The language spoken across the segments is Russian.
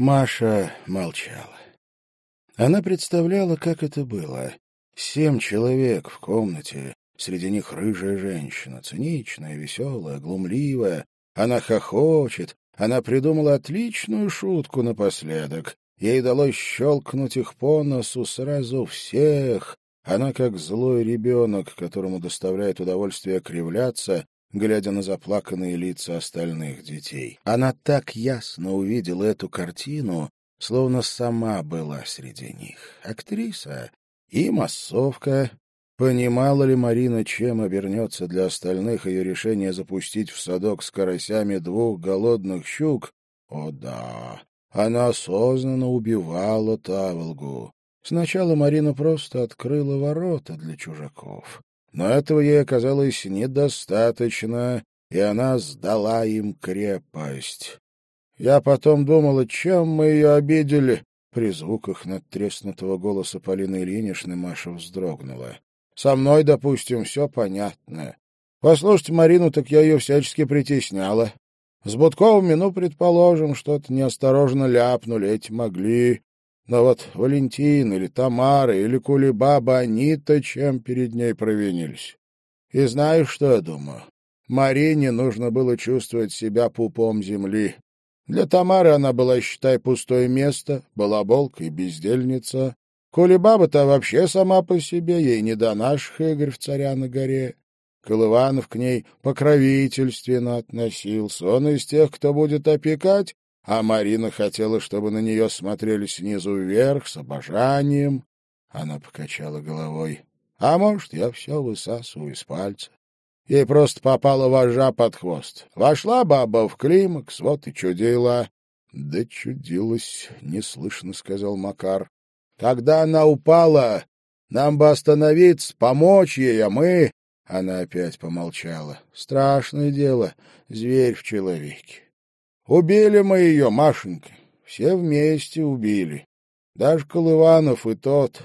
Маша молчала. Она представляла, как это было. Семь человек в комнате, среди них рыжая женщина, циничная, веселая, глумливая. Она хохочет, она придумала отличную шутку напоследок. Ей удалось щелкнуть их по носу сразу всех. Она как злой ребенок, которому доставляет удовольствие кривляться, глядя на заплаканные лица остальных детей. Она так ясно увидела эту картину, словно сама была среди них. Актриса и массовка. Понимала ли Марина, чем обернется для остальных ее решение запустить в садок с карасями двух голодных щук? О да, она осознанно убивала Таволгу. Сначала Марина просто открыла ворота для чужаков. Но этого ей оказалось недостаточно, и она сдала им крепость. Я потом думала, чем мы ее обидели. При звуках надтреснутого голоса Полины Ильиничны Маша вздрогнула. Со мной, допустим, все понятно. Послушайте Марину, так я ее всячески притесняла. С Будковыми, ну, предположим, что-то неосторожно ляпнули, эти могли. Но вот Валентин или Тамара или Кулебаба, они-то чем перед ней провинились? И знаешь, что я думаю? Марине нужно было чувствовать себя пупом земли. Для Тамары она была, считай, пустое место, балаболка и бездельница. Кулебаба-то вообще сама по себе, ей не до наших игр в царя на горе. Колыванов к ней покровительственно относился. Он из тех, кто будет опекать, а Марина хотела, чтобы на нее смотрели снизу вверх, с обожанием. Она покачала головой. А может, я все высасываю из пальца. Ей просто попала вожа под хвост. Вошла баба в климакс, вот и чудила. — Да чудилась, — неслышно сказал Макар. — Когда она упала, нам бы остановиться, помочь ей, а мы... Она опять помолчала. Страшное дело, зверь в человеке. Убили мы ее, Машенька. Все вместе убили. Даже Колыванов и тот.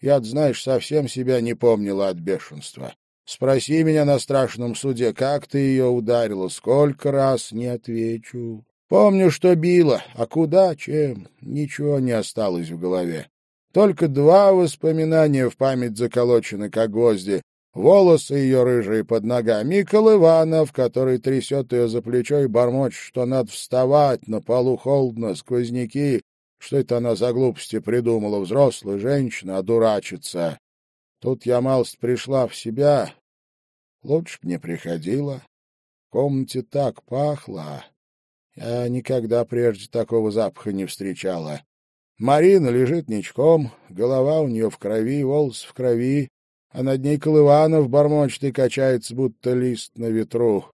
Я, знаешь, совсем себя не помнила от бешенства. Спроси меня на страшном суде, как ты ее ударила, сколько раз, не отвечу. Помню, что била, а куда, чем, ничего не осталось в голове. Только два воспоминания в память заколочены, как гвозди, волосы ее рыжие под ногами, и Колыванов, который трясет ее за плечо и бормочет, что надо вставать, на полу холодно, сквозняки. Что это она за глупости придумала, взрослая женщина, одурачится? Тут я малость пришла в себя. Лучше б не приходила. В комнате так пахло. Я никогда прежде такого запаха не встречала. Марина лежит ничком, голова у нее в крови, волосы в крови, а над ней Колыванов бормочет и качается, будто лист на ветру.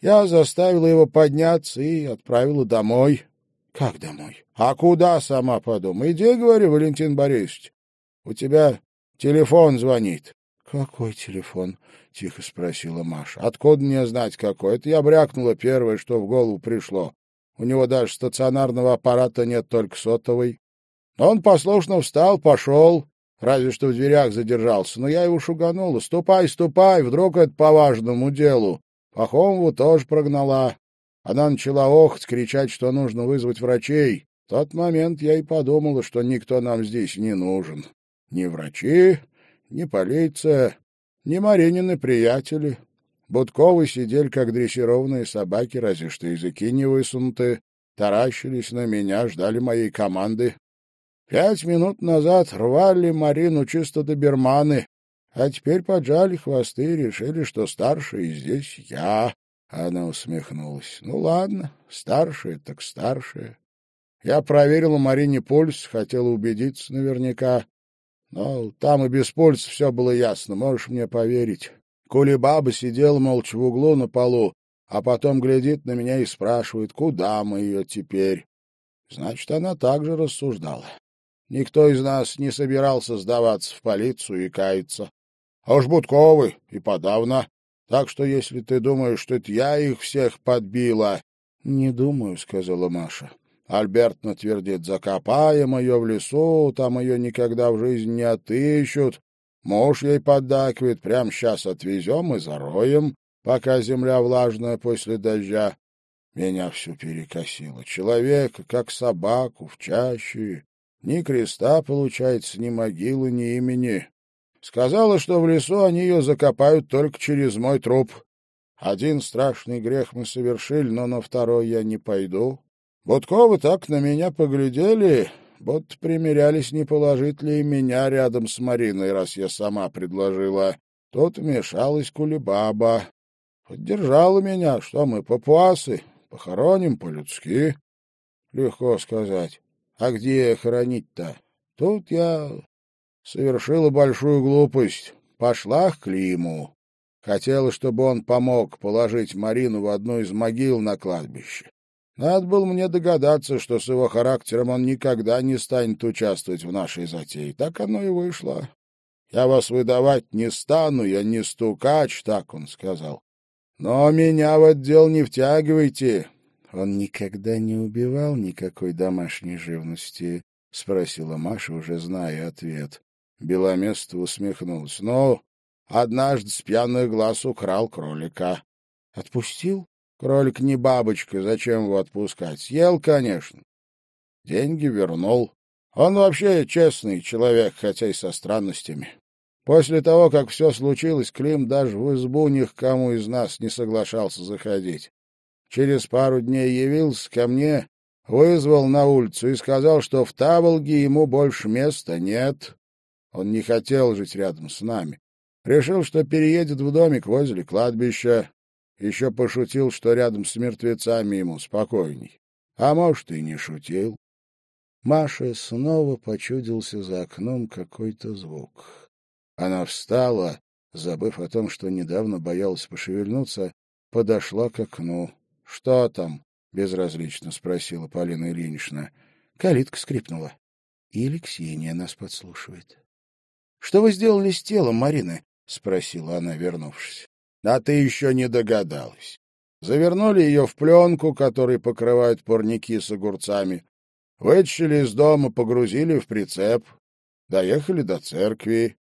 Я заставила его подняться и отправила домой. — Как домой? — А куда, сама подумай. Иди, говорю, Валентин Борисович. У тебя телефон звонит. — Какой телефон? — тихо спросила Маша. — Откуда мне знать, какой? Это я брякнула первое, что в голову пришло. У него даже стационарного аппарата нет, только сотовый. Он послушно встал, пошел. Разве что в дверях задержался, но я его шуганула. «Ступай, ступай, вдруг это по важному делу». Пахомову тоже прогнала. Она начала охать, кричать, что нужно вызвать врачей. В тот момент я и подумала, что никто нам здесь не нужен. Ни врачи, ни полиция, ни Маринины приятели. Будковы сидели, как дрессированные собаки, разве что языки не высунуты, таращились на меня, ждали моей команды. Пять минут назад рвали Марину чисто до берманы, а теперь поджали хвосты и решили, что старший здесь я. Она усмехнулась. Ну ладно, старшая так старшая. Я проверила Марине пульс, хотела убедиться наверняка. Но там и без пульса все было ясно, можешь мне поверить. Кулебаба сидела молча в углу на полу, а потом глядит на меня и спрашивает, куда мы ее теперь. Значит, она также рассуждала. Никто из нас не собирался сдаваться в полицию и каяться. А уж Будковы и подавно. Так что, если ты думаешь, что это я их всех подбила... — Не думаю, — сказала Маша. Альберт натвердит, закопаем ее в лесу, там ее никогда в жизни не отыщут. Муж ей поддакивает, прямо сейчас отвезем и зароем, пока земля влажная после дождя. Меня всю перекосило. Человека, как собаку, в чаще. Ни креста, получается, ни могилы, ни имени. Сказала, что в лесу они ее закопают только через мой труп. Один страшный грех мы совершили, но на второй я не пойду. Будковы так на меня поглядели, будто примерялись, не положить ли меня рядом с Мариной, раз я сама предложила. Тут вмешалась Кулебаба. Поддержала меня, что мы папуасы, похороним по-людски. Легко сказать. А где хоронить-то? Тут я совершила большую глупость. Пошла к Климу. Хотела, чтобы он помог положить Марину в одну из могил на кладбище. Надо было мне догадаться, что с его характером он никогда не станет участвовать в нашей затее. Так оно и вышло. Я вас выдавать не стану, я не стукач, так он сказал. Но меня в отдел не втягивайте. Он никогда не убивал никакой домашней живности, — спросила Маша, уже зная ответ. Беломестов усмехнулся. — Ну, однажды с пьяных глаз украл кролика. — Отпустил? Кролик не бабочка, зачем его отпускать? Съел, конечно. Деньги вернул. Он вообще честный человек, хотя и со странностями. После того, как все случилось, Клим даже в избу ни к кому из нас не соглашался заходить. Через пару дней явился ко мне, вызвал на улицу и сказал, что в Таволге ему больше места нет. Он не хотел жить рядом с нами. Решил, что переедет в домик возле кладбища. Еще пошутил, что рядом с мертвецами ему спокойней. А может, и не шутил. Маше снова почудился за окном какой-то звук. Она встала, забыв о том, что недавно боялась пошевельнуться, подошла к окну. — Что там? — безразлично спросила Полина Ильинична. Калитка скрипнула. Или Ксения нас подслушивает. — Что вы сделали с телом Марины? — спросила она, вернувшись. А ты еще не догадалась. Завернули ее в пленку, которой покрывают парники с огурцами. Вытащили из дома, погрузили в прицеп. Доехали до церкви.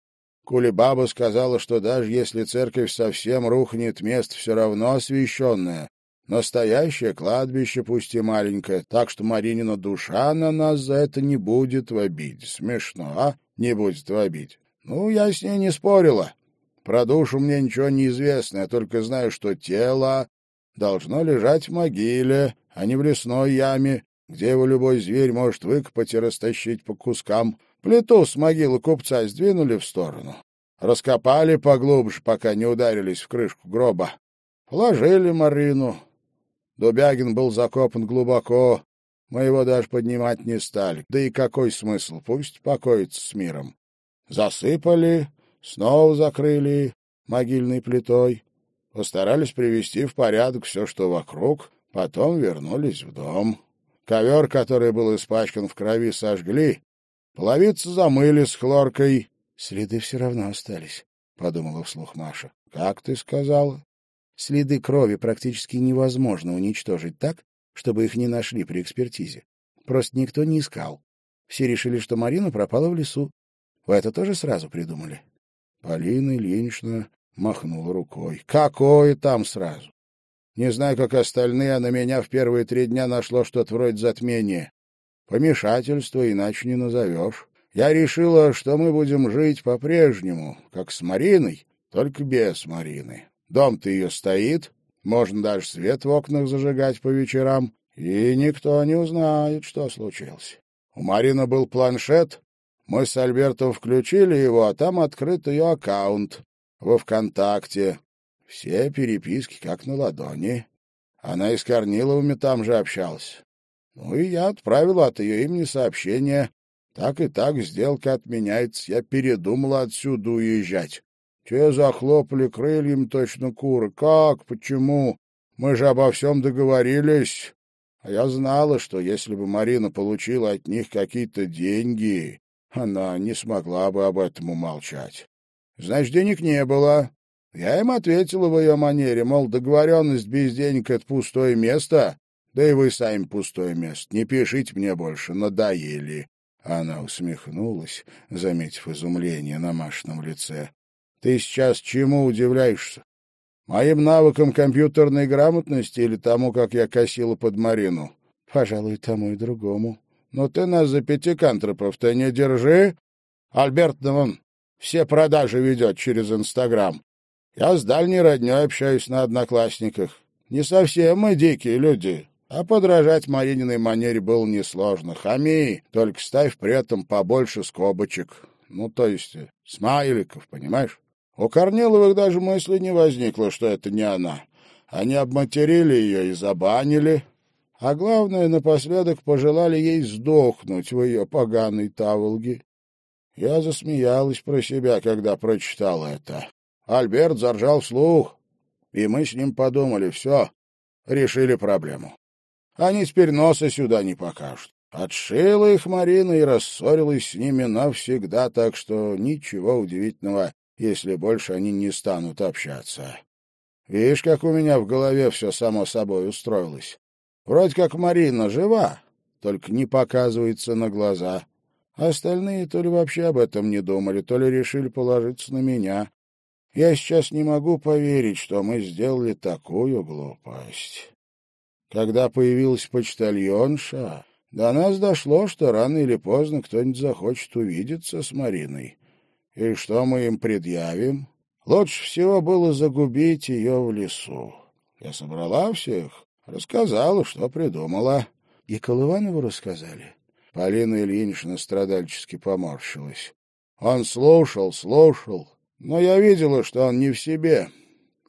Кулебаба сказала, что даже если церковь совсем рухнет, место все равно освященное. Настоящее кладбище, пусть и маленькое, так что Маринина душа на нас за это не будет в обиде. Смешно, а? Не будет в обиде. Ну, я с ней не спорила. Про душу мне ничего не известно, я только знаю, что тело должно лежать в могиле, а не в лесной яме, где его любой зверь может выкопать и растащить по кускам. Плиту с могилы купца сдвинули в сторону. Раскопали поглубже, пока не ударились в крышку гроба. Положили Марину. Дубягин был закопан глубоко. Мы его даже поднимать не стали. Да и какой смысл? Пусть покоится с миром. Засыпали, Снова закрыли могильной плитой, постарались привести в порядок все, что вокруг, потом вернулись в дом. Ковер, который был испачкан в крови, сожгли, половицы замыли с хлоркой. — Следы все равно остались, — подумала вслух Маша. — Как ты сказала? Следы крови практически невозможно уничтожить так, чтобы их не нашли при экспертизе. Просто никто не искал. Все решили, что Марина пропала в лесу. Вы это тоже сразу придумали? Полина Ильинична махнула рукой. «Какое там сразу? Не знаю, как остальные, а на меня в первые три дня нашло что-то вроде затмения. Помешательство иначе не назовешь. Я решила, что мы будем жить по-прежнему, как с Мариной, только без Марины. Дом-то ее стоит, можно даже свет в окнах зажигать по вечерам, и никто не узнает, что случилось. У Марины был планшет, мы с Альбертом включили его, а там открыт ее аккаунт во ВКонтакте. Все переписки как на ладони. Она и с Корниловыми там же общалась. Ну и я отправил от ее имени сообщение. Так и так сделка отменяется. Я передумала отсюда уезжать. Те захлопали крыльями точно куры. Как? Почему? Мы же обо всем договорились. А я знала, что если бы Марина получила от них какие-то деньги, она не смогла бы об этом умолчать. Значит, денег не было. Я им ответила в ее манере, мол, договоренность без денег — это пустое место, да и вы сами пустое место. Не пишите мне больше, надоели. Она усмехнулась, заметив изумление на Машином лице. — Ты сейчас чему удивляешься? Моим навыкам компьютерной грамотности или тому, как я косила под Марину? Пожалуй, тому и другому. Но ты нас за пятикантропов-то не держи. Альберт, да вон, все продажи ведет через Инстаграм. Я с дальней родней общаюсь на одноклассниках. Не совсем мы дикие люди, а подражать Марининой манере было несложно. Хами, только ставь при этом побольше скобочек. Ну, то есть смайликов, понимаешь? У Корниловых даже мысли не возникло, что это не она. Они обматерили ее и забанили, а главное, напоследок пожелали ей сдохнуть в ее поганой таволге. Я засмеялась про себя, когда прочитал это. Альберт заржал вслух, и мы с ним подумали, все, решили проблему. Они теперь носа сюда не покажут. Отшила их Марина и рассорилась с ними навсегда, так что ничего удивительного, если больше они не станут общаться. Видишь, как у меня в голове все само собой устроилось. Вроде как Марина жива, только не показывается на глаза. Остальные то ли вообще об этом не думали, то ли решили положиться на меня. Я сейчас не могу поверить, что мы сделали такую глупость. Когда появилась почтальонша, до нас дошло, что рано или поздно кто-нибудь захочет увидеться с Мариной. И что мы им предъявим? Лучше всего было загубить ее в лесу. Я собрала всех, рассказала, что придумала. И Колыванову рассказали. Полина Ильинична страдальчески поморщилась. Он слушал, слушал, но я видела, что он не в себе,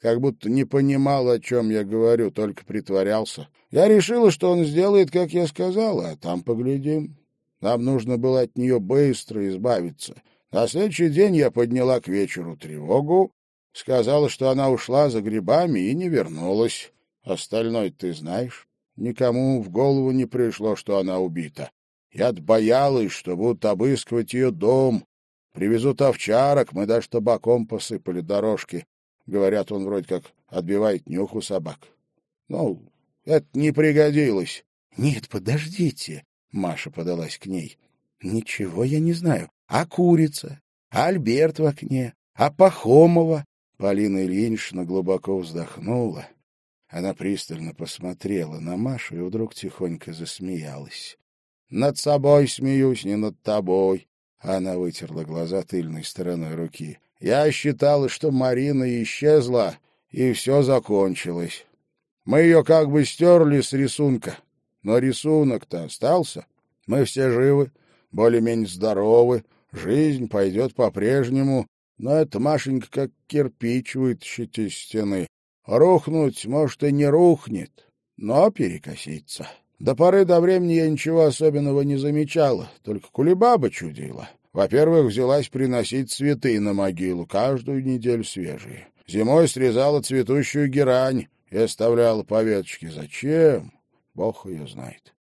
как будто не понимал, о чем я говорю, только притворялся. Я решила, что он сделает, как я сказала, а там поглядим. Нам нужно было от нее быстро избавиться. На следующий день я подняла к вечеру тревогу, сказала, что она ушла за грибами и не вернулась. Остальное ты знаешь. Никому в голову не пришло, что она убита. Я боялась, что будут обыскивать ее дом, Привезут овчарок, мы даже табаком посыпали дорожки. Говорят, он вроде как отбивает нюх у собак. Ну, это не пригодилось. — Нет, подождите, — Маша подалась к ней. — Ничего я не знаю. А курица? А Альберт в окне? А Пахомова? Полина Ильинична глубоко вздохнула. Она пристально посмотрела на Машу и вдруг тихонько засмеялась. — Над собой смеюсь, не над тобой. Она вытерла глаза тыльной стороной руки. «Я считала, что Марина исчезла, и все закончилось. Мы ее как бы стерли с рисунка, но рисунок-то остался. Мы все живы, более-менее здоровы, жизнь пойдет по-прежнему, но это Машенька как кирпич вытащить из стены. Рухнуть, может, и не рухнет, но перекосится». До поры до времени я ничего особенного не замечала, только кулебаба чудила. Во-первых, взялась приносить цветы на могилу, каждую неделю свежие. Зимой срезала цветущую герань и оставляла по веточке. Зачем? Бог ее знает.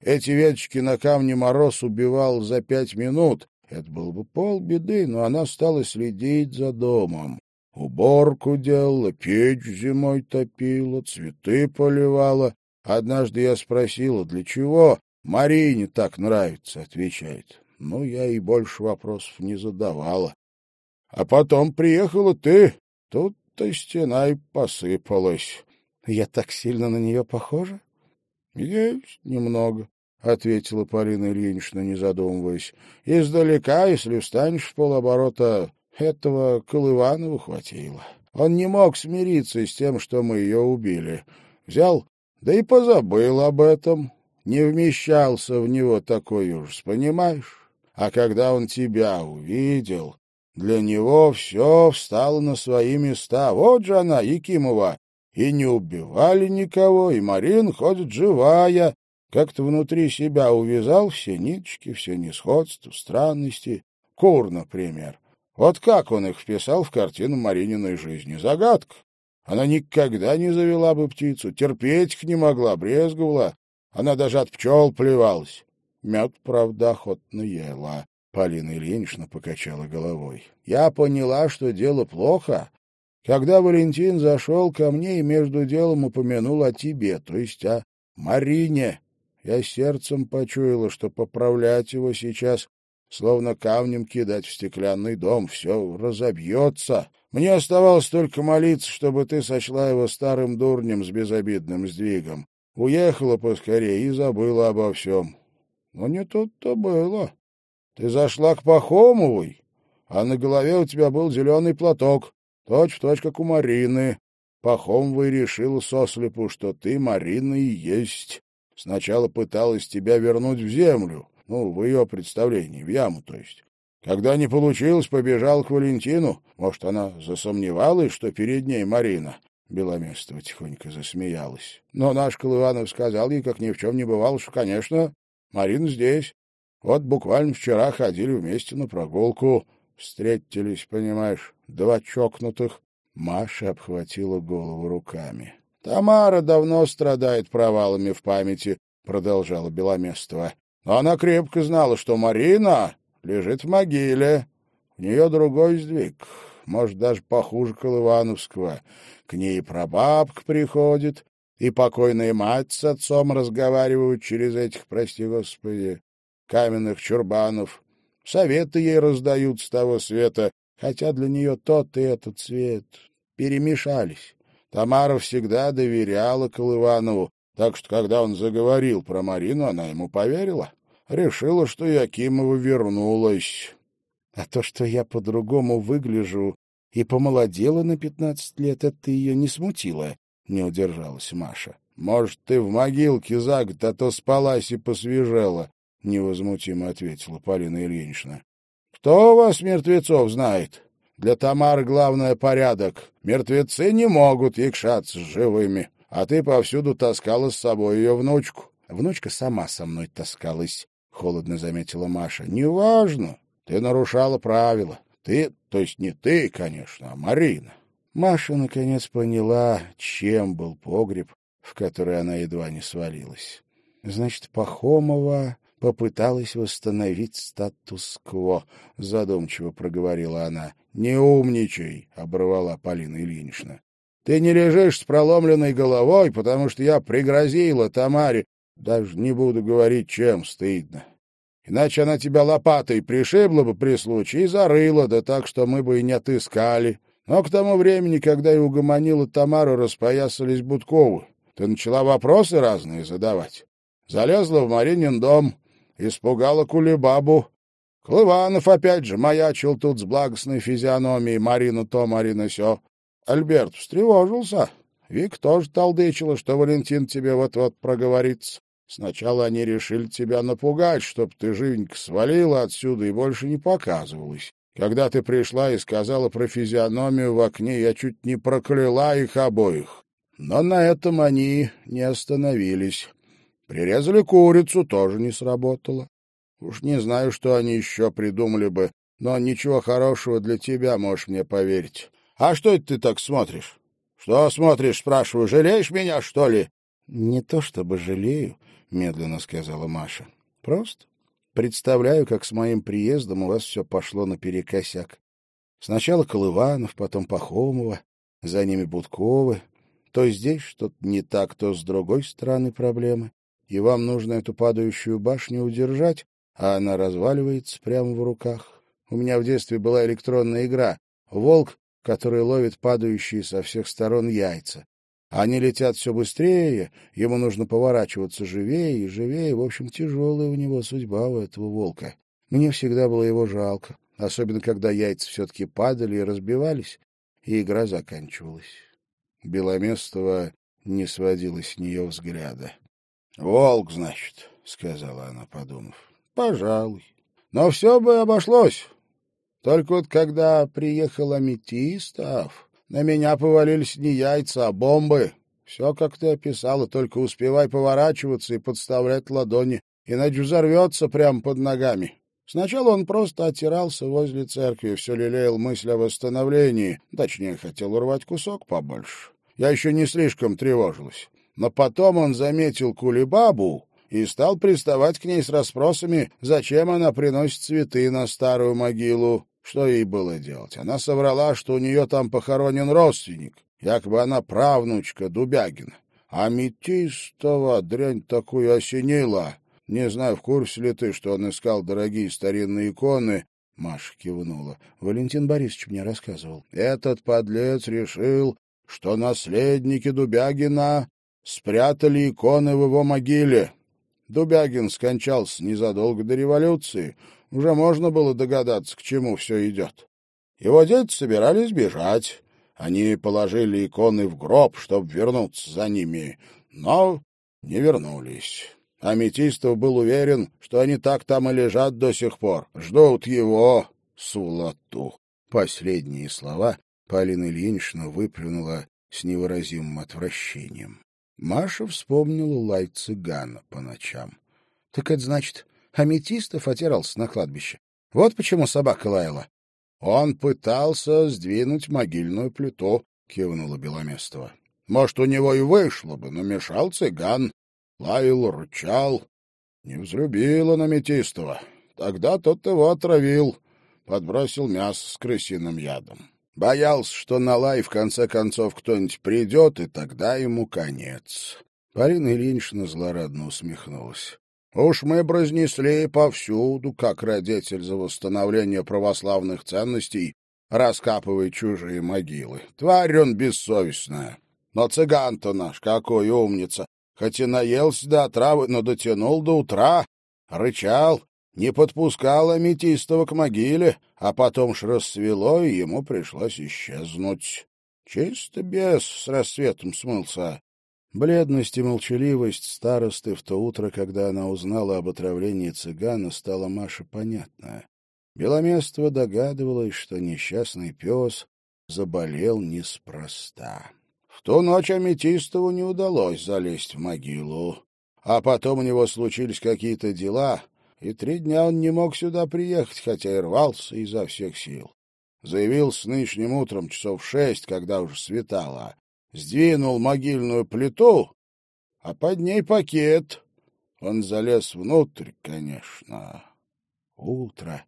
Эти веточки на камне мороз убивал за пять минут. Это было бы полбеды, но она стала следить за домом. Уборку делала, печь зимой топила, цветы поливала. Однажды я спросила, для чего Марине так нравится, отвечает. Ну, я и больше вопросов не задавала. А потом приехала ты, тут-то стена и посыпалась. Я так сильно на нее похожа? Есть немного, — ответила Полина Ильинична, не задумываясь. Издалека, если встанешь в полоборота, этого Колыванову хватило. Он не мог смириться с тем, что мы ее убили. Взял да и позабыл об этом. Не вмещался в него такой ужас, понимаешь? А когда он тебя увидел, для него все встало на свои места. Вот же она, Якимова. И не убивали никого, и Марин ходит живая. Как-то внутри себя увязал все ниточки, все несходства, странности. Кур, например. Вот как он их вписал в картину Марининой жизни? Загадка. Она никогда не завела бы птицу, терпеть их не могла, брезговала. Она даже от пчел плевалась. Мед, правда, охотно ела. Полина Ильинична покачала головой. Я поняла, что дело плохо, когда Валентин зашел ко мне и между делом упомянул о тебе, то есть о Марине. Я сердцем почуяла, что поправлять его сейчас словно камнем кидать в стеклянный дом, все разобьется. Мне оставалось только молиться, чтобы ты сочла его старым дурнем с безобидным сдвигом. Уехала поскорее и забыла обо всем. Но не тут-то было. Ты зашла к Пахомовой, а на голове у тебя был зеленый платок, точь-в-точь, как у Марины. Пахомова решила сослепу, что ты Марина и есть. Сначала пыталась тебя вернуть в землю, ну, в ее представлении, в яму, то есть. Когда не получилось, побежал к Валентину. Может, она засомневалась, что перед ней Марина. Беломестова тихонько засмеялась. Но наш Колыванов сказал ей, как ни в чем не бывало, что, конечно, Марина здесь. Вот буквально вчера ходили вместе на прогулку. Встретились, понимаешь, два чокнутых. Маша обхватила голову руками. — Тамара давно страдает провалами в памяти, — продолжала Беломестова. Она крепко знала, что Марина лежит в могиле. У нее другой сдвиг, может, даже похуже Колывановского. К ней прабабка приходит, и покойная мать с отцом разговаривают через этих, прости господи, каменных чурбанов. Советы ей раздают с того света, хотя для нее тот и этот свет перемешались. Тамара всегда доверяла Колыванову, так что, когда он заговорил про Марину, она ему поверила. Решила, что Якимова вернулась. А то, что я по-другому выгляжу и помолодела на пятнадцать лет, это ее не смутило, — не удержалась Маша. — Может, ты в могилке за год, а то спалась и посвежела, — невозмутимо ответила Полина Ильинична. — Кто вас мертвецов знает? Для Тамары главное — порядок. Мертвецы не могут якшаться с живыми, а ты повсюду таскала с собой ее внучку. Внучка сама со мной таскалась, — холодно заметила Маша. — Неважно. Ты нарушала правила. Ты, то есть не ты, конечно, а Марина. Маша наконец поняла, чем был погреб, в который она едва не свалилась. Значит, Пахомова попыталась восстановить статус-кво, — задумчиво проговорила она. — Не умничай, — оборвала Полина Ильинична. — Ты не лежишь с проломленной головой, потому что я пригрозила Тамаре. Даже не буду говорить, чем стыдно. Иначе она тебя лопатой пришибла бы при случае и зарыла, да так, что мы бы и не отыскали. Но к тому времени, когда я угомонила Тамару, распоясались Будковы. Ты начала вопросы разные задавать. Залезла в Маринин дом, испугала Кулебабу. Клыванов опять же маячил тут с благостной физиономией Марина то, Марина сё. Альберт встревожился. Вик тоже толдычила, что Валентин тебе вот-вот проговорится. Сначала они решили тебя напугать, чтоб ты живенько свалила отсюда и больше не показывалась. Когда ты пришла и сказала про физиономию в окне, я чуть не прокляла их обоих. Но на этом они не остановились. Прирезали курицу, тоже не сработало. Уж не знаю, что они еще придумали бы, но ничего хорошего для тебя, можешь мне поверить. А что это ты так смотришь? Что смотришь, спрашиваю, жалеешь меня, что ли? Не то чтобы жалею, — медленно сказала Маша. — Просто представляю, как с моим приездом у вас все пошло наперекосяк. Сначала Колыванов, потом Пахомова, за ними Будковы. То здесь что-то не так, то с другой стороны проблемы. И вам нужно эту падающую башню удержать, а она разваливается прямо в руках. У меня в детстве была электронная игра «Волк», который ловит падающие со всех сторон яйца. Они летят все быстрее, ему нужно поворачиваться живее и живее. В общем, тяжелая у него судьба у этого волка. Мне всегда было его жалко, особенно когда яйца все-таки падали и разбивались, и игра заканчивалась. Беломестова не сводила с нее взгляда. — Волк, значит, — сказала она, подумав. — Пожалуй. Но все бы обошлось. Только вот когда приехал Аметистов... На меня повалились не яйца, а бомбы. Все, как ты описала, только успевай поворачиваться и подставлять ладони, иначе взорвется прямо под ногами. Сначала он просто отирался возле церкви, все лелеял мысль о восстановлении, точнее, хотел урвать кусок побольше. Я еще не слишком тревожилась. Но потом он заметил кулибабу и стал приставать к ней с расспросами, зачем она приносит цветы на старую могилу. Что ей было делать? Она соврала, что у нее там похоронен родственник. Якобы она правнучка Дубягина. А Метистова дрянь такую осенила. Не знаю, в курсе ли ты, что он искал дорогие старинные иконы, Маша кивнула. Валентин Борисович мне рассказывал. Этот подлец решил, что наследники Дубягина спрятали иконы в его могиле. Дубягин скончался незадолго до революции. Уже можно было догадаться, к чему все идет. Его дети собирались бежать. Они положили иконы в гроб, чтобы вернуться за ними, но не вернулись. Аметистов был уверен, что они так там и лежат до сих пор. Ждут его, Сулату. Последние слова Полина Ильинична выплюнула с невыразимым отвращением. Маша вспомнила лай цыгана по ночам. — Так это значит, Аметистов отирался на кладбище. Вот почему собака лаяла. — Он пытался сдвинуть могильную плиту, — кивнула Беломестова. — Может, у него и вышло бы, но мешал цыган. Лаял, рычал. Не взлюбил он Аметистова. Тогда тот его отравил, подбросил мясо с крысиным ядом. Боялся, что на лай в конце концов кто-нибудь придет, и тогда ему конец. Полина Ильинична злорадно усмехнулась. Уж мы бразнесли повсюду, как родитель за восстановление православных ценностей раскапывает чужие могилы. Тварь он бессовестная. Но цыган-то наш какой умница! Хоть и наелся до отравы, но дотянул до утра, рычал, не подпускал Аметистова к могиле, а потом ж рассвело, и ему пришлось исчезнуть. Чисто без с рассветом смылся. Бледность и молчаливость старосты в то утро, когда она узнала об отравлении цыгана, стала Маше понятна. Беломестова догадывалась, что несчастный пес заболел неспроста. В ту ночь Аметистову не удалось залезть в могилу. А потом у него случились какие-то дела, и три дня он не мог сюда приехать, хотя и рвался изо всех сил. Заявился нынешним утром часов шесть, когда уже светало. Сдвинул могильную плиту, а под ней пакет. Он залез внутрь, конечно. Утро.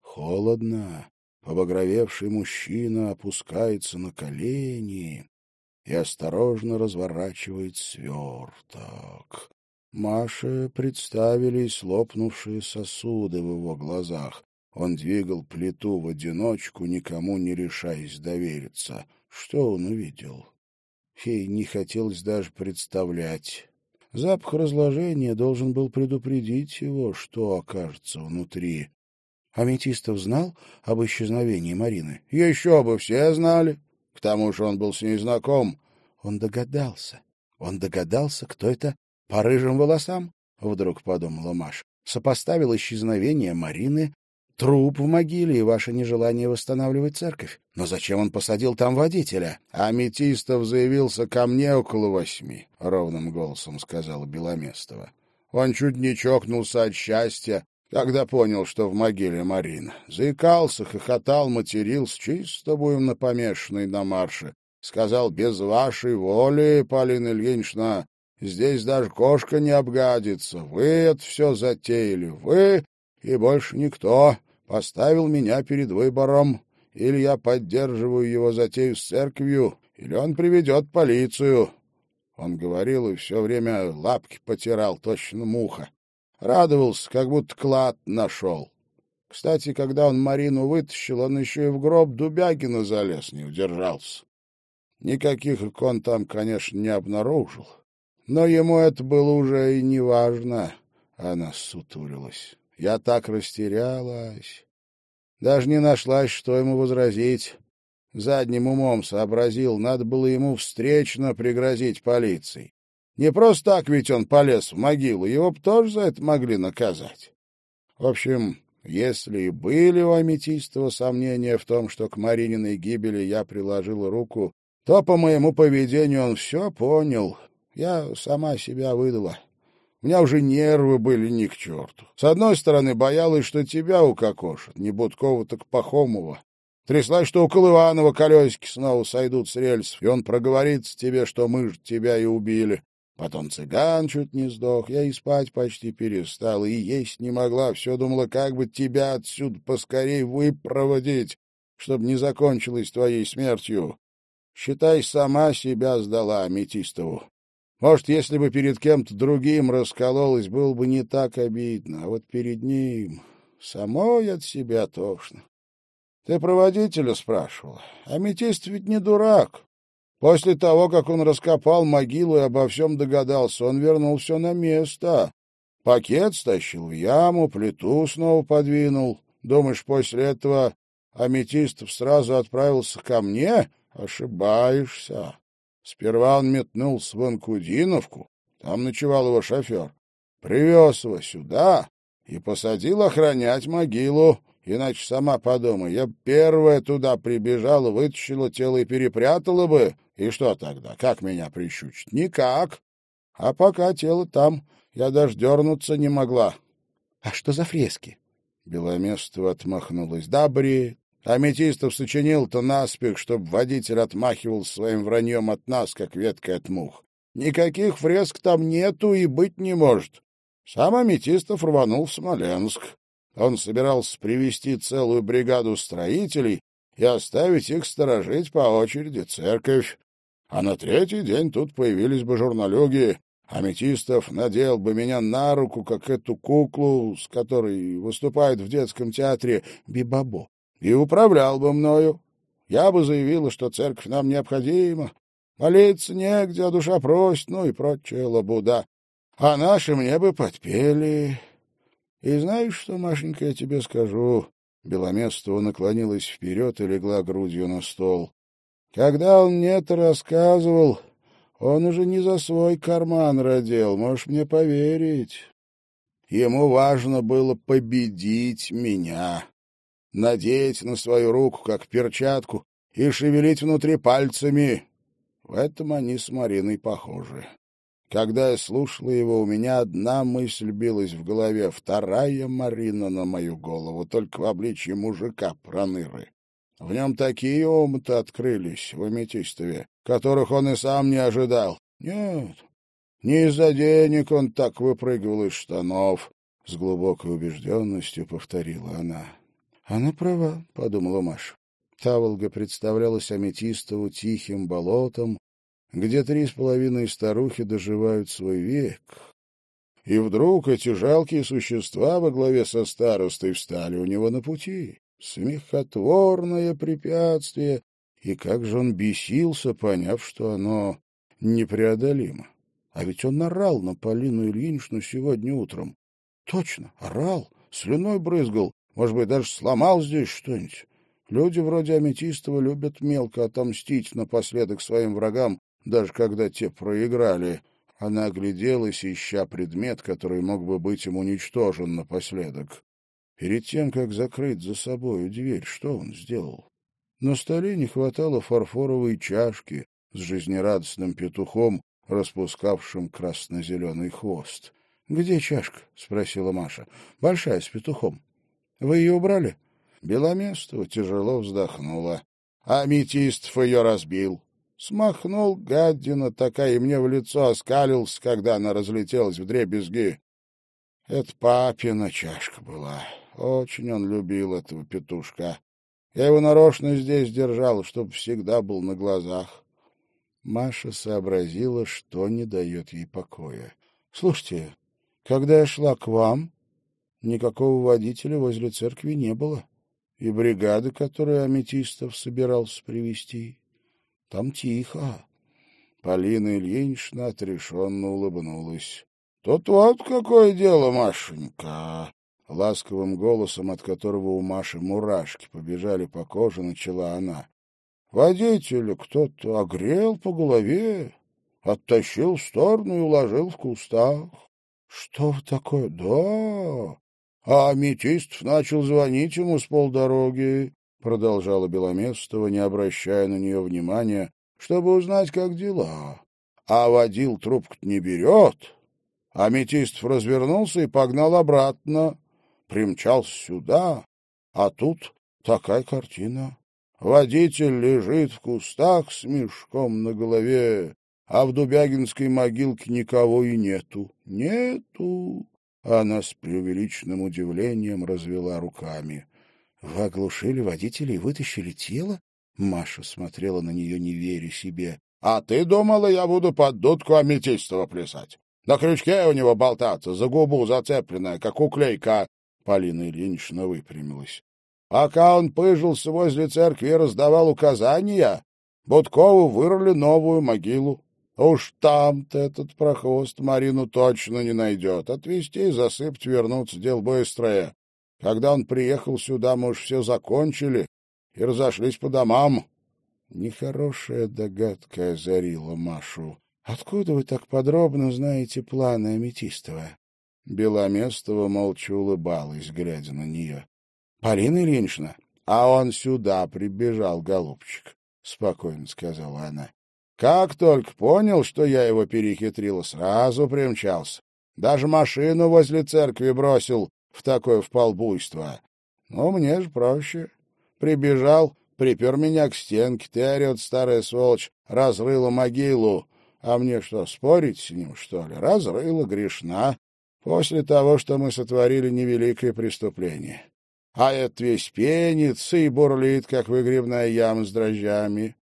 Холодно. Побагровевший мужчина опускается на колени и осторожно разворачивает сверток. Маше представились лопнувшие сосуды в его глазах. Он двигал плиту в одиночку, никому не решаясь довериться. Что он увидел? Ей не хотелось даже представлять. Запах разложения должен был предупредить его, что окажется внутри. Аметистов знал об исчезновении Марины? Еще бы все знали. К тому же он был с ней знаком. Он догадался. Он догадался, кто это по рыжим волосам, вдруг подумала Маша. Сопоставил исчезновение Марины, труп в могиле и ваше нежелание восстанавливать церковь. Но зачем он посадил там водителя? Аметистов заявился ко мне около восьми, — ровным голосом сказала Беломестова. Он чуть не чокнулся от счастья, когда понял, что в могиле Марина. Заикался, хохотал, матерился, чисто будем напомешанный на марше. Сказал, без вашей воли, Полина Ильинична, здесь даже кошка не обгадится. Вы это все затеяли, вы и больше никто. Поставил меня перед выбором. Или я поддерживаю его затею с церковью, или он приведет полицию. Он говорил и все время лапки потирал, точно муха. Радовался, как будто клад нашел. Кстати, когда он Марину вытащил, он еще и в гроб Дубягина залез, не удержался. Никаких икон там, конечно, не обнаружил. Но ему это было уже и не важно. Она сутулилась. Я так растерялась. Даже не нашлась, что ему возразить. Задним умом сообразил, надо было ему встречно пригрозить полицией. Не просто так ведь он полез в могилу, его б тоже за это могли наказать. В общем, если и были у Аметистова сомнения в том, что к Марининой гибели я приложил руку, то по моему поведению он все понял. Я сама себя выдала. У меня уже нервы были ни к черту. С одной стороны, боялась, что тебя укокошат, не Будкова, так Пахомова. Тряслась, что у Колыванова колесики снова сойдут с рельсов, и он проговорится тебе, что мы же тебя и убили. Потом цыган чуть не сдох, я и спать почти перестала, и есть не могла, все думала, как бы тебя отсюда поскорей выпроводить, чтобы не закончилось твоей смертью. Считай, сама себя сдала Аметистову. Может, если бы перед кем-то другим раскололась, было бы не так обидно, а вот перед ним самой от себя тошно. Ты проводителя спрашивал. Аметист ведь не дурак. После того, как он раскопал могилу и обо всем догадался, он вернул все на место. Пакет стащил в яму, плиту снова подвинул. Думаешь, после этого Аметистов сразу отправился ко мне? Ошибаешься. Сперва он метнулся в Анкудиновку, там ночевал его шофер, привез его сюда и посадил охранять могилу. Иначе сама подумай, я первая туда прибежала, вытащила тело и перепрятала бы. И что тогда? Как меня прищучить? Никак. А пока тело там, я даже дернуться не могла. — А что за фрески? Беломестова отмахнулась. — Да, бред. Аметистов сочинил-то наспех, чтобы водитель отмахивал своим враньем от нас, как ветка от мух. Никаких фреск там нету и быть не может. Сам Аметистов рванул в Смоленск. Он собирался привести целую бригаду строителей и оставить их сторожить по очереди церковь. А на третий день тут появились бы журналюги. Аметистов надел бы меня на руку, как эту куклу, с которой выступает в детском театре Бибабо и управлял бы мною. Я бы заявила, что церковь нам необходима, молиться негде, а душа просит, ну и прочая лабуда. А наши мне бы подпели. И знаешь что, Машенька, я тебе скажу? Беломестова наклонилась вперед и легла грудью на стол. Когда он мне это рассказывал, он уже не за свой карман родил, можешь мне поверить. Ему важно было победить меня надеть на свою руку, как перчатку, и шевелить внутри пальцами. В этом они с Мариной похожи. Когда я слушала его, у меня одна мысль билась в голове, вторая Марина на мою голову, только в обличье мужика проныры. В нем такие омуты открылись в Аметистове, которых он и сам не ожидал. Нет, не из-за денег он так выпрыгивал из штанов, — с глубокой убежденностью повторила она. Она права, — подумала Маша. Таволга представлялась Аметистову тихим болотом, где три с половиной старухи доживают свой век. И вдруг эти жалкие существа во главе со старостой встали у него на пути. Смехотворное препятствие. И как же он бесился, поняв, что оно непреодолимо. А ведь он орал на Полину Ильиничну сегодня утром. Точно, орал, слюной брызгал, может быть, даже сломал здесь что-нибудь. Люди вроде Аметистова любят мелко отомстить напоследок своим врагам, даже когда те проиграли. Она огляделась, ища предмет, который мог бы быть им уничтожен напоследок. Перед тем, как закрыть за собою дверь, что он сделал? На столе не хватало фарфоровой чашки с жизнерадостным петухом, распускавшим красно-зеленый хвост. — Где чашка? — спросила Маша. — Большая, с петухом. Вы ее убрали? Беломестова тяжело вздохнула. Аметистов ее разбил. Смахнул гадина такая и мне в лицо оскалился, когда она разлетелась в дребезги. Это папина чашка была. Очень он любил этого петушка. Я его нарочно здесь держал, чтобы всегда был на глазах. Маша сообразила, что не дает ей покоя. — Слушайте, когда я шла к вам, Никакого водителя возле церкви не было, и бригады, которую Аметистов собирался привести там тихо. Полина Ильинична отрешенно улыбнулась. — Тут вот какое дело, Машенька! Ласковым голосом, от которого у Маши мурашки побежали по коже, начала она. Водителя кто-то огрел по голове, оттащил в сторону и уложил в кустах. — Что такое? — Да, а Аметистов начал звонить ему с полдороги, — продолжала Беломестова, не обращая на нее внимания, чтобы узнать, как дела. А водил трубку не берет. Аметистов развернулся и погнал обратно. Примчался сюда, а тут такая картина. Водитель лежит в кустах с мешком на голове, а в Дубягинской могилке никого и нету. Нету. Она с преувеличенным удивлением развела руками. — Вы оглушили водителя и вытащили тело? Маша смотрела на нее, не веря себе. А ты думала, я буду под дудку Аметистова плясать? На крючке у него болтаться, за губу зацепленная, как уклейка. Полина Ильинична выпрямилась. Пока он пыжился возле церкви и раздавал указания, Будкову вырыли новую могилу. Уж там-то этот прохвост Марину точно не найдет. Отвезти, засыпать, вернуться — дело быстрое. Когда он приехал сюда, мы уж все закончили и разошлись по домам. Нехорошая догадка озарила Машу. — Откуда вы так подробно знаете планы Аметистова? Беломестова молча улыбалась, глядя на нее. — Полина Ильинична, а он сюда прибежал, голубчик, — спокойно сказала она. — Как только понял, что я его перехитрила, сразу примчался. Даже машину возле церкви бросил в такое вполбуйство. Ну, мне же проще. Прибежал, Припер меня к стенке, ты, орет, старая сволочь, разрыла могилу. А мне что, спорить с ним, что ли? Разрыла, грешна. После того, что мы сотворили невеликое преступление. А этот весь пенится и бурлит, как выгребная яма с дрожжами.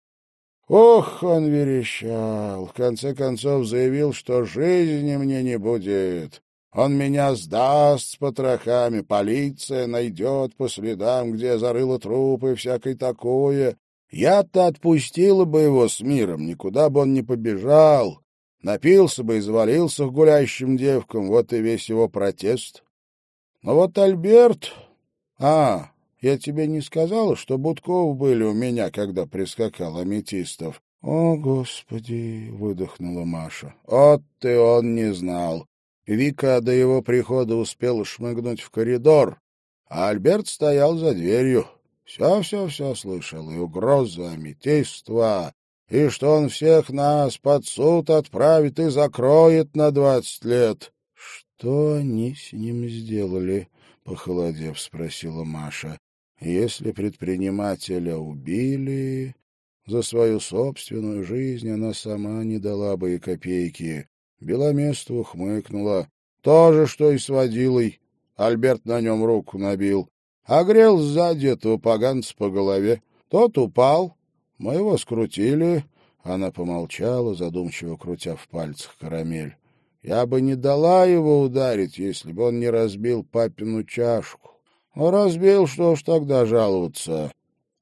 Ох, он верещал, в конце концов заявил, что жизни мне не будет. Он меня сдаст с потрохами, полиция найдет по следам, где зарыло трупы и всякое такое. Я-то отпустила бы его с миром, никуда бы он не побежал. Напился бы и завалился к гулящим девкам, вот и весь его протест. Но вот Альберт... А, я тебе не сказала, что Будков были у меня, когда прискакал Аметистов? — О, Господи! — выдохнула Маша. — Вот ты он не знал. Вика до его прихода успела шмыгнуть в коридор, а Альберт стоял за дверью. Все-все-все слышал, и угрозы аметиства, и что он всех нас под суд отправит и закроет на двадцать лет. — Что они с ним сделали? — похолодев спросила Маша. — Если предпринимателя убили... За свою собственную жизнь она сама не дала бы и копейки. Беломестова хмыкнула. То же, что и с водилой. Альберт на нем руку набил. Огрел сзади этого поганца по голове. Тот упал. Мы его скрутили. Она помолчала, задумчиво крутя в пальцах карамель. Я бы не дала его ударить, если бы он не разбил папину чашку. Разбил, что ж тогда жаловаться.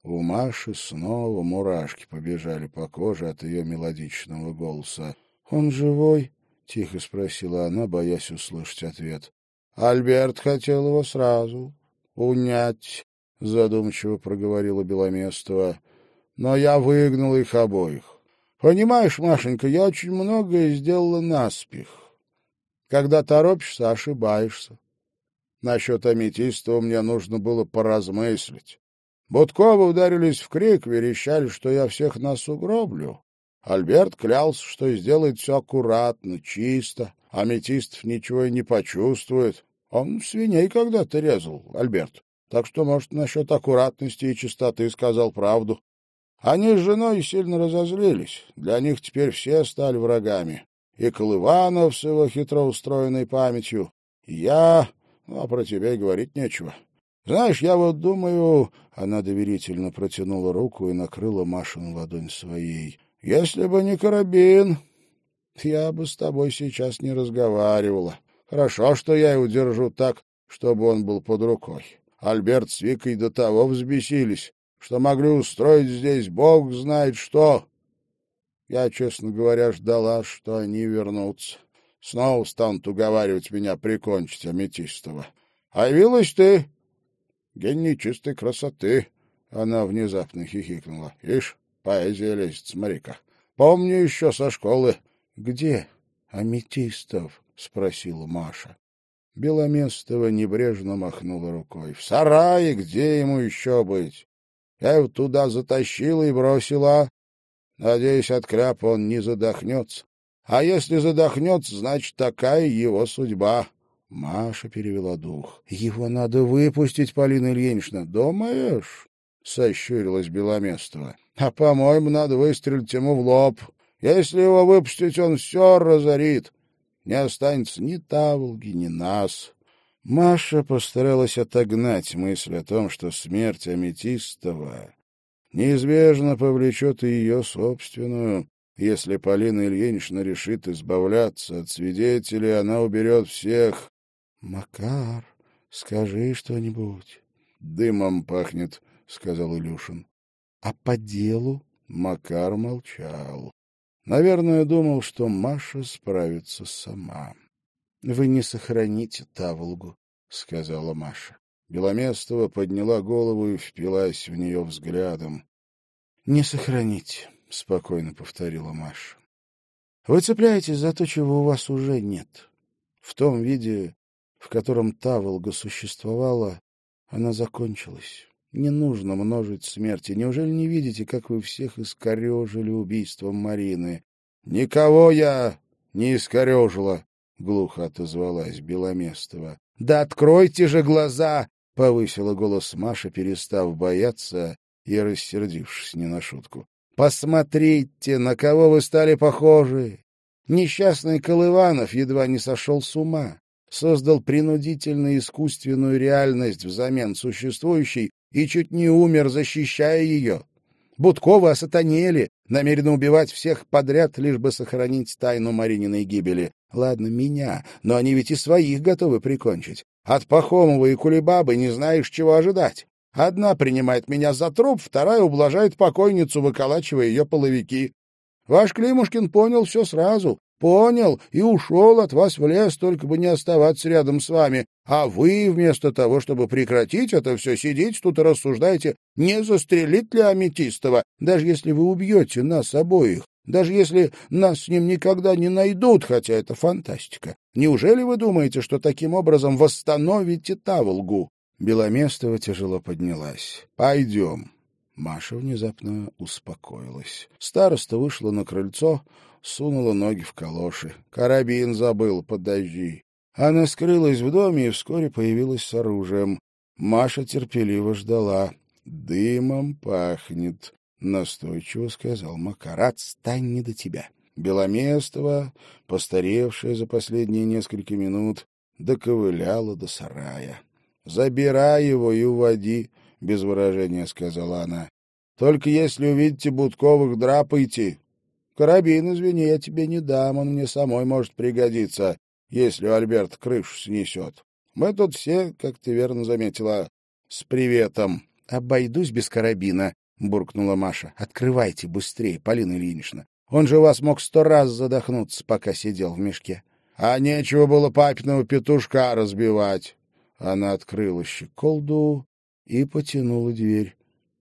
У Маши снова мурашки побежали по коже от ее мелодичного голоса. — Он живой? — тихо спросила она, боясь услышать ответ. — Альберт хотел его сразу унять, — задумчиво проговорила Беломестова. — Но я выгнал их обоих. Понимаешь, Машенька, я очень многое сделала наспех. Когда торопишься, ошибаешься. Насчет аметистова мне нужно было поразмыслить. Будковы ударились в крик, верещали, что я всех нас угроблю. Альберт клялся, что сделает все аккуратно, чисто. Аметистов ничего и не почувствует. Он свиней когда-то резал, Альберт. Так что, может, насчет аккуратности и чистоты сказал правду. Они с женой сильно разозлились. Для них теперь все стали врагами. И Колыванов с его хитро устроенной памятью, я... Ну, а про тебя и говорить нечего. Знаешь, я вот думаю... Она доверительно протянула руку и накрыла Машину ладонь своей. Если бы не карабин, я бы с тобой сейчас не разговаривала. Хорошо, что я его держу так, чтобы он был под рукой. Альберт с Викой до того взбесились, что могли устроить здесь бог знает что. Я, честно говоря, ждала, что они вернутся. Снова станут уговаривать меня прикончить Аметистова. А явилась ты, гений чистой красоты. Она внезапно хихикнула. Ишь, Поэзия лезет, смотри-ка. Помню еще со школы. — Где Аметистов? — спросила Маша. Беломестова небрежно махнула рукой. — В сарае, где ему еще быть? Я его туда затащила и бросила. Надеюсь, от кляпа он не задохнется. А если задохнется, значит, такая его судьба. Маша перевела дух. — Его надо выпустить, Полина Ильинична. — Думаешь? — сощурилась Беломестова. А, по-моему, надо выстрелить ему в лоб. Если его выпустить, он все разорит. Не останется ни Таволги, ни нас. Маша постаралась отогнать мысль о том, что смерть Аметистова неизбежно повлечет и ее собственную, Если Полина Ильинична решит избавляться от свидетелей, она уберет всех. — Макар, скажи что-нибудь. — Дымом пахнет, — сказал Илюшин. — А по делу? Макар молчал. Наверное, думал, что Маша справится сама. — Вы не сохраните Таволгу, — сказала Маша. Беломестова подняла голову и впилась в нее взглядом. — Не сохраните, — спокойно повторила Маша. — Вы цепляетесь за то, чего у вас уже нет. В том виде, в котором Таволга существовала, она закончилась. Не нужно множить смерти. Неужели не видите, как вы всех искорежили убийством Марины? — Никого я не искорежила, — глухо отозвалась Беломестова. — Да откройте же глаза! — повысила голос Маша, перестав бояться и рассердившись не на шутку. — Посмотрите, на кого вы стали похожи! Несчастный Колыванов едва не сошел с ума, создал принудительно искусственную реальность взамен существующей и чуть не умер, защищая ее. Будковы осатанели, намерены убивать всех подряд, лишь бы сохранить тайну Марининой гибели. Ладно, меня, но они ведь и своих готовы прикончить. От Пахомова и Кулебабы не знаешь, чего ожидать. Одна принимает меня за труп, вторая ублажает покойницу, выколачивая ее половики. Ваш Климушкин понял все сразу, понял и ушел от вас в лес, только бы не оставаться рядом с вами. А вы, вместо того, чтобы прекратить это все, сидите тут и рассуждаете, не застрелить ли Аметистова, даже если вы убьете нас обоих, даже если нас с ним никогда не найдут, хотя это фантастика. Неужели вы думаете, что таким образом восстановите Таволгу? Беломестова тяжело поднялась. — Пойдем. Маша внезапно успокоилась. Староста вышла на крыльцо, сунула ноги в калоши. «Карабин забыл, подожди». Она скрылась в доме и вскоре появилась с оружием. Маша терпеливо ждала. «Дымом пахнет», — настойчиво сказал Макар. «Отстань не до тебя». Беломестова, постаревшая за последние несколько минут, доковыляла до сарая. «Забирай его и уводи», — без выражения сказала она. «Только если увидите Будковых, драпайте. Карабин, извини, я тебе не дам, он мне самой может пригодиться если Альберт крышу снесет. Мы тут все, как ты верно заметила, с приветом. — Обойдусь без карабина, — буркнула Маша. — Открывайте быстрее, Полина Ильинична. Он же у вас мог сто раз задохнуться, пока сидел в мешке. — А нечего было папиного петушка разбивать. Она открыла щеколду и потянула дверь.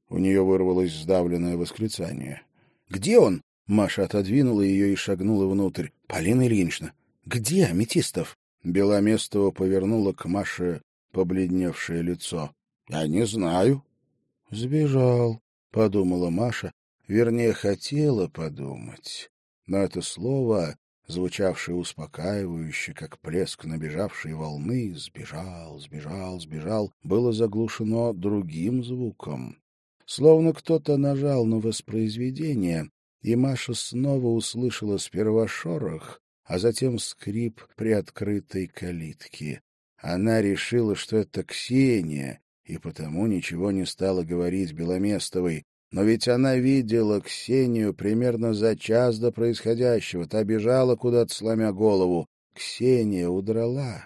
У нее вырвалось сдавленное восклицание. — Где он? Маша отодвинула ее и шагнула внутрь. — Полина Ильинична, где Аметистов? Беломестова повернула к Маше побледневшее лицо. — Я не знаю. — Сбежал, — подумала Маша, вернее, хотела подумать. Но это слово, звучавшее успокаивающе, как плеск набежавшей волны, «сбежал, сбежал, сбежал», было заглушено другим звуком. Словно кто-то нажал на воспроизведение, и Маша снова услышала сперва шорох, а затем скрип приоткрытой калитки. Она решила, что это Ксения, и потому ничего не стала говорить Беломестовой. Но ведь она видела Ксению примерно за час до происходящего. Та бежала куда-то, сломя голову. Ксения удрала.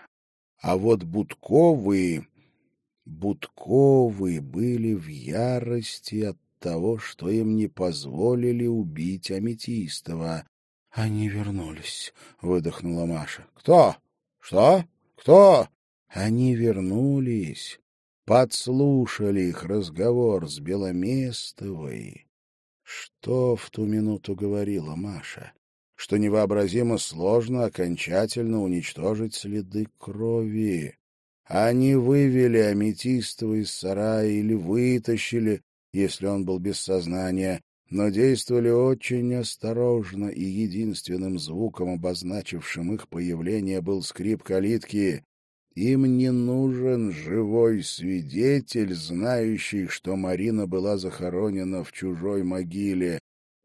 А вот Будковы... Будковы были в ярости от того, что им не позволили убить Аметистова. Они вернулись, выдохнула Маша. Кто? Что? Кто? Они вернулись. Подслушали их разговор с Беломестовой. Что в ту минуту говорила Маша? Что невообразимо сложно окончательно уничтожить следы крови. Они вывели Аметистова из сарая или вытащили, если он был без сознания, но действовали очень осторожно, и единственным звуком, обозначившим их появление, был скрип калитки. Им не нужен живой свидетель, знающий, что Марина была захоронена в чужой могиле.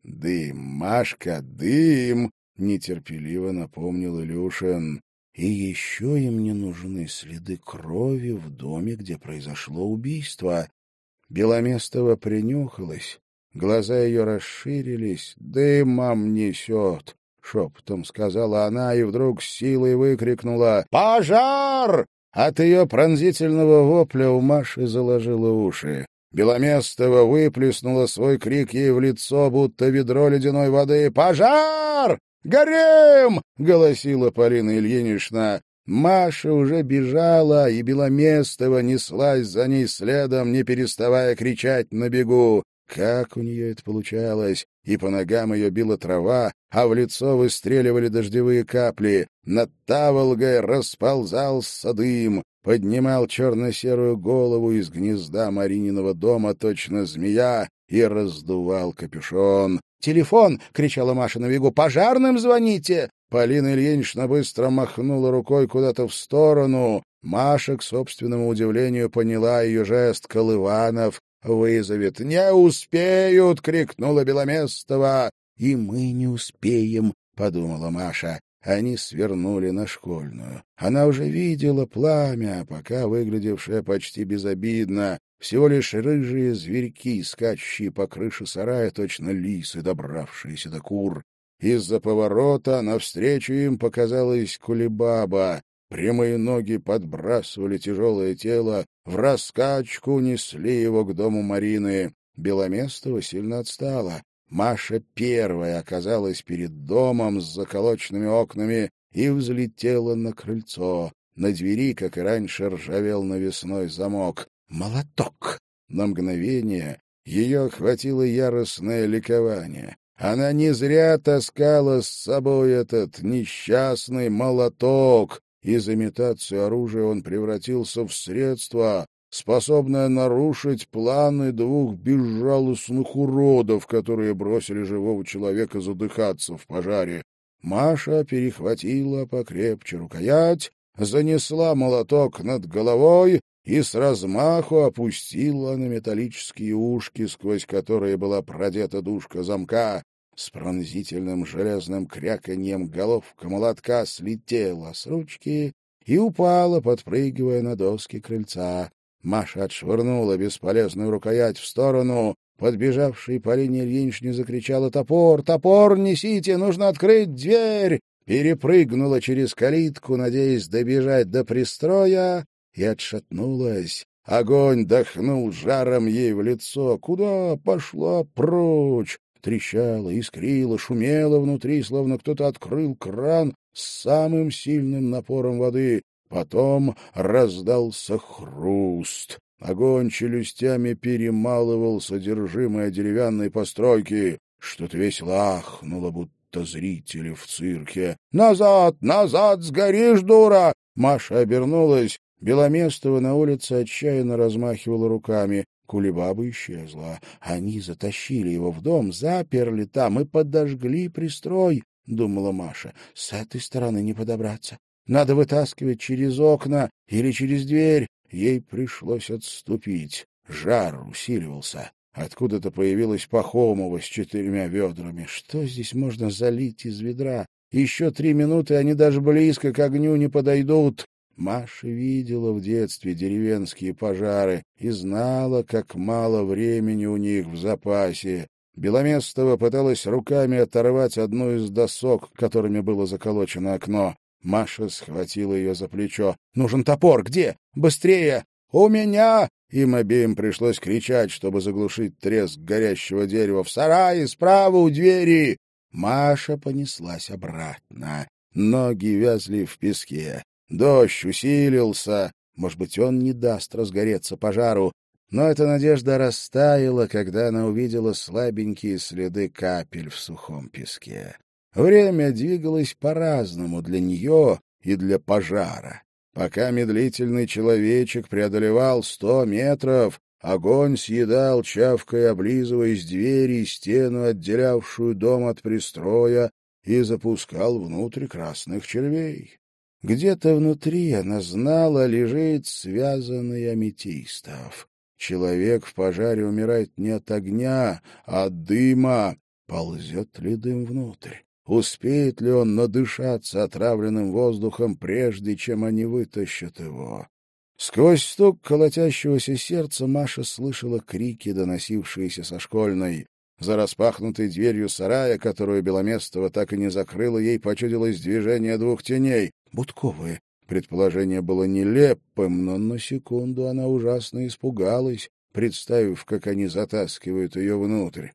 «Дым, Машка, дым!» — нетерпеливо напомнил Илюшин. «И еще им не нужны следы крови в доме, где произошло убийство». Беломестова принюхалась Глаза ее расширились. «Дымом несет!» — шепотом сказала она и вдруг силой выкрикнула «Пожар!» От ее пронзительного вопля у Маши заложило уши. Беломестова выплеснула свой крик ей в лицо, будто ведро ледяной воды. «Пожар! Горим!» — голосила Полина Ильинична. Маша уже бежала, и Беломестова неслась за ней следом, не переставая кричать на бегу. Как у нее это получалось? И по ногам ее била трава, а в лицо выстреливали дождевые капли. Над Таволгой расползался дым, поднимал черно-серую голову из гнезда Марининого дома, точно змея, и раздувал капюшон. «Телефон!» — кричала Маша на бегу. «Пожарным звоните!» Полина Ильинична быстро махнула рукой куда-то в сторону. Маша, к собственному удивлению, поняла ее жест. Колыванов вызовет. «Не успеют!» — крикнула Беломестова. «И мы не успеем!» — подумала Маша. Они свернули на школьную. Она уже видела пламя, пока выглядевшее почти безобидно. Всего лишь рыжие зверьки, скачущие по крыше сарая, точно лисы, добравшиеся до кур. Из-за поворота навстречу им показалась кулебаба. Прямые ноги подбрасывали тяжелое тело, в раскачку несли его к дому Марины. Беломестова сильно отстала. Маша первая оказалась перед домом с заколоченными окнами и взлетела на крыльцо. На двери, как и раньше, ржавел навесной замок. Молоток! На мгновение ее охватило яростное ликование. Она не зря таскала с собой этот несчастный молоток. Из имитации оружия он превратился в средство, способное нарушить планы двух безжалостных уродов, которые бросили живого человека задыхаться в пожаре. Маша перехватила покрепче рукоять, занесла молоток над головой и с размаху опустила на металлические ушки, сквозь которые была продета душка замка. С пронзительным железным кряканьем головка молотка слетела с ручки и упала, подпрыгивая на доски крыльца. Маша отшвырнула бесполезную рукоять в сторону. Подбежавший Полине Ильиничне закричала «Топор! Топор несите! Нужно открыть дверь!» Перепрыгнула через калитку, надеясь добежать до пристроя, и отшатнулась. Огонь дохнул жаром ей в лицо. Куда пошла прочь? Трещала, искрила, шумела внутри, словно кто-то открыл кран с самым сильным напором воды. Потом раздался хруст. Огонь челюстями перемалывал содержимое деревянной постройки. Что-то весело ахнуло, будто зрители в цирке. «Назад! Назад! Сгоришь, дура!» Маша обернулась. Беломестова на улице отчаянно размахивала руками. Кулебаба исчезла. Они затащили его в дом, заперли там и подожгли пристрой, — думала Маша. С этой стороны не подобраться. Надо вытаскивать через окна или через дверь. Ей пришлось отступить. Жар усиливался. Откуда-то появилась Пахомова с четырьмя ведрами. Что здесь можно залить из ведра? Еще три минуты они даже близко к огню не подойдут. Маша видела в детстве деревенские пожары и знала, как мало времени у них в запасе. Беломестова пыталась руками оторвать одну из досок, которыми было заколочено окно. Маша схватила ее за плечо. «Нужен топор! Где? Быстрее! У меня!» Им обеим пришлось кричать, чтобы заглушить треск горящего дерева. «В сарае! Справа у двери!» Маша понеслась обратно. Ноги вязли в песке. Дождь усилился. Может быть, он не даст разгореться пожару. Но эта надежда растаяла, когда она увидела слабенькие следы капель в сухом песке. Время двигалось по-разному для нее и для пожара. Пока медлительный человечек преодолевал сто метров, огонь съедал, чавкой облизываясь двери и стену, отделявшую дом от пристроя, и запускал внутрь красных червей. Где-то внутри, она знала, лежит связанный аметистов. Человек в пожаре умирает не от огня, а от дыма. Ползет ли дым внутрь? Успеет ли он надышаться отравленным воздухом, прежде чем они вытащат его? Сквозь стук колотящегося сердца Маша слышала крики, доносившиеся со школьной. За распахнутой дверью сарая, которую Беломестова так и не закрыла, ей почудилось движение двух теней. Будковые. Предположение было нелепым, но на секунду она ужасно испугалась, представив, как они затаскивают ее внутрь.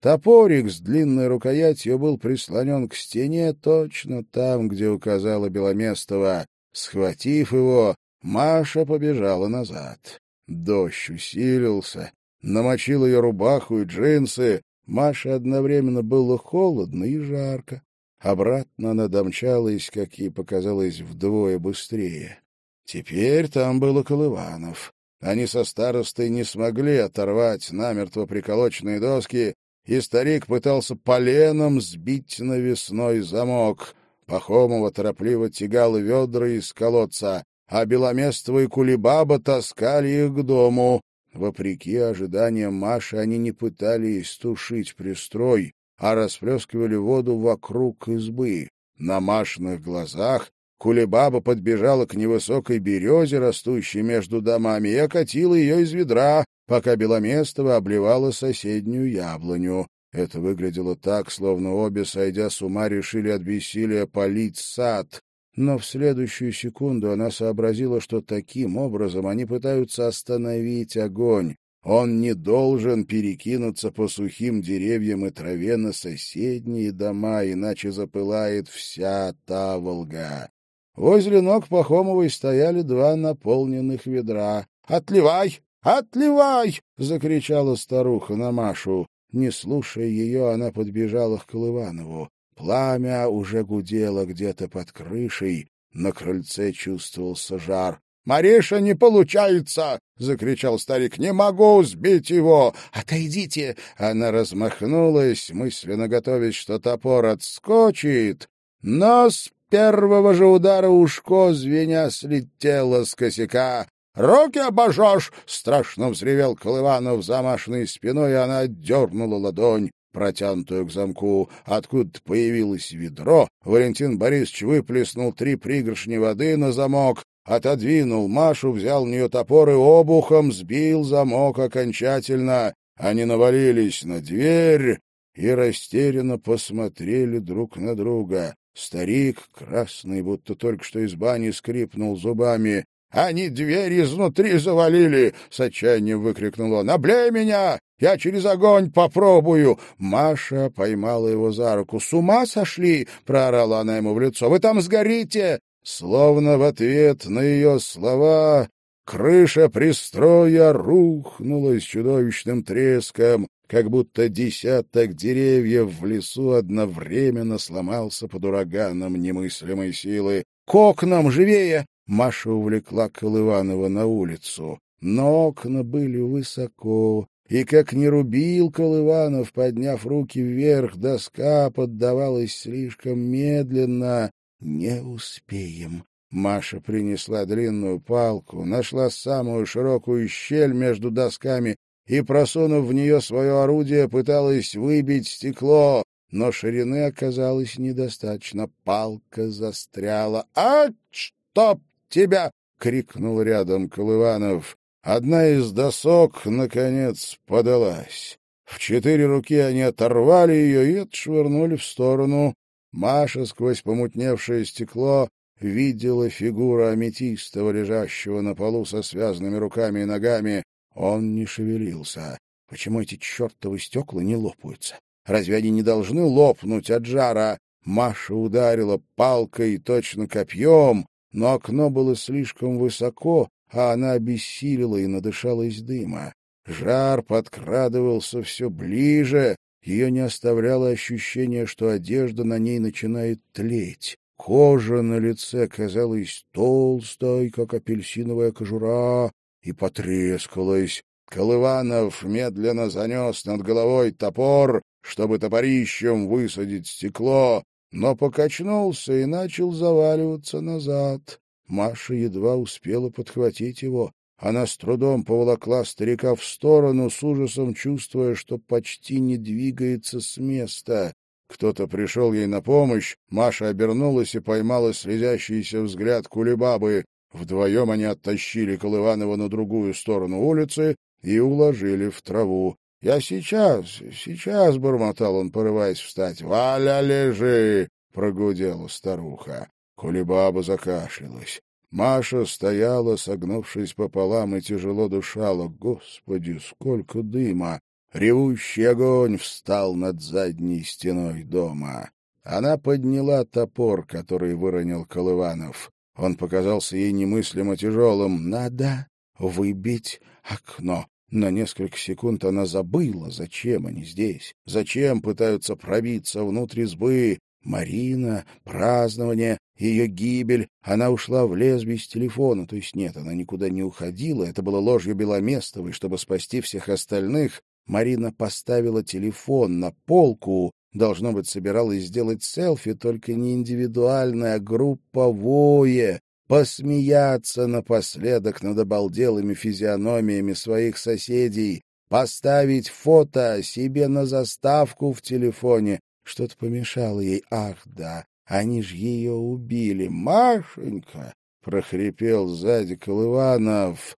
Топорик с длинной рукоятью был прислонен к стене точно там, где указала Беломестова. Схватив его, Маша побежала назад. Дождь усилился, намочил ее рубаху и джинсы. Маше одновременно было холодно и жарко. Обратно она домчалась, как ей показалось, вдвое быстрее. Теперь там было Колыванов. Они со старостой не смогли оторвать намертво приколоченные доски, и старик пытался поленом сбить навесной замок. Пахомова торопливо тягал ведра из колодца, а Беломестова и Кулебаба таскали их к дому. Вопреки ожиданиям Маши, они не пытались тушить пристрой, а расплескивали воду вокруг избы. На Машиных глазах Кулебаба подбежала к невысокой березе, растущей между домами, и окатила ее из ведра, пока Беломестова обливала соседнюю яблоню. Это выглядело так, словно обе, сойдя с ума, решили от бессилия полить сад. Но в следующую секунду она сообразила, что таким образом они пытаются остановить огонь. Он не должен перекинуться по сухим деревьям и траве на соседние дома, иначе запылает вся та Волга. Возле ног Пахомовой стояли два наполненных ведра. «Отливай! Отливай!» — закричала старуха на Машу. Не слушая ее, она подбежала к Колыванову. Пламя уже гудело где-то под крышей, на крыльце чувствовался жар. «Мариша, не получается!» — закричал старик. «Не могу сбить его! Отойдите!» Она размахнулась, мысленно готовясь, что топор отскочит, но с первого же удара ушко звеня слетело с косяка. «Руки обожжешь!» — страшно взревел Колыванов замашенной спиной, и она отдернула ладонь протянутую к замку. Откуда появилось ведро, Валентин Борисович выплеснул три пригоршни воды на замок, отодвинул Машу, взял в нее топор и обухом сбил замок окончательно. Они навалились на дверь и растерянно посмотрели друг на друга. Старик, красный, будто только что из бани, скрипнул зубами. «Они дверь изнутри завалили!» — с отчаянием выкрикнул он. «Облей меня! Я через огонь попробую!» Маша поймала его за руку. «С ума сошли?» — проорала она ему в лицо. «Вы там сгорите!» Словно в ответ на ее слова крыша пристроя рухнула с чудовищным треском, как будто десяток деревьев в лесу одновременно сломался под ураганом немыслимой силы. — К окнам, живее! Маша увлекла Колыванова на улицу. Но окна были высоко, и как не рубил Колыванов, подняв руки вверх, доска поддавалась слишком медленно, «Не успеем». Маша принесла длинную палку, нашла самую широкую щель между досками и, просунув в нее свое орудие, пыталась выбить стекло, но ширины оказалось недостаточно. Палка застряла. «А, чтоб тебя!» — крикнул рядом Колыванов. Одна из досок, наконец, подалась. В четыре руки они оторвали ее и отшвырнули в сторону. Маша сквозь помутневшее стекло видела фигуру аметистого, лежащего на полу со связанными руками и ногами. Он не шевелился. Почему эти чертовы стекла не лопаются? Разве они не должны лопнуть от жара? Маша ударила палкой точно копьем, но окно было слишком высоко, а она обессилила и надышалась дыма. Жар подкрадывался все ближе, ее не оставляло ощущение, что одежда на ней начинает тлеть. Кожа на лице казалась толстой, как апельсиновая кожура, и потрескалась. Колыванов медленно занес над головой топор, чтобы топорищем высадить стекло, но покачнулся и начал заваливаться назад. Маша едва успела подхватить его. Она с трудом поволокла старика в сторону, с ужасом чувствуя, что почти не двигается с места. Кто-то пришел ей на помощь, Маша обернулась и поймала слезящийся взгляд кулебабы. Вдвоем они оттащили Колыванова на другую сторону улицы и уложили в траву. Я сейчас, сейчас, — бормотал он, порываясь встать. — Валя, лежи! — прогудела старуха. Кулебаба закашлялась. Маша стояла, согнувшись пополам, и тяжело дышала. Господи, сколько дыма! Ревущий огонь встал над задней стеной дома. Она подняла топор, который выронил Колыванов. Он показался ей немыслимо тяжелым. «Надо выбить окно». На несколько секунд она забыла, зачем они здесь, зачем пытаются пробиться внутрь избы. Марина, празднование, ее гибель. Она ушла в лес без телефона. То есть нет, она никуда не уходила. Это было ложью Беломестовой, чтобы спасти всех остальных. Марина поставила телефон на полку, должно быть, собиралась сделать селфи, только не индивидуальное, а групповое, посмеяться напоследок над обалделыми физиономиями своих соседей, поставить фото себе на заставку в телефоне. Что-то помешало ей. Ах, да, они ж ее убили. Машенька! — прохрипел сзади Колыванов.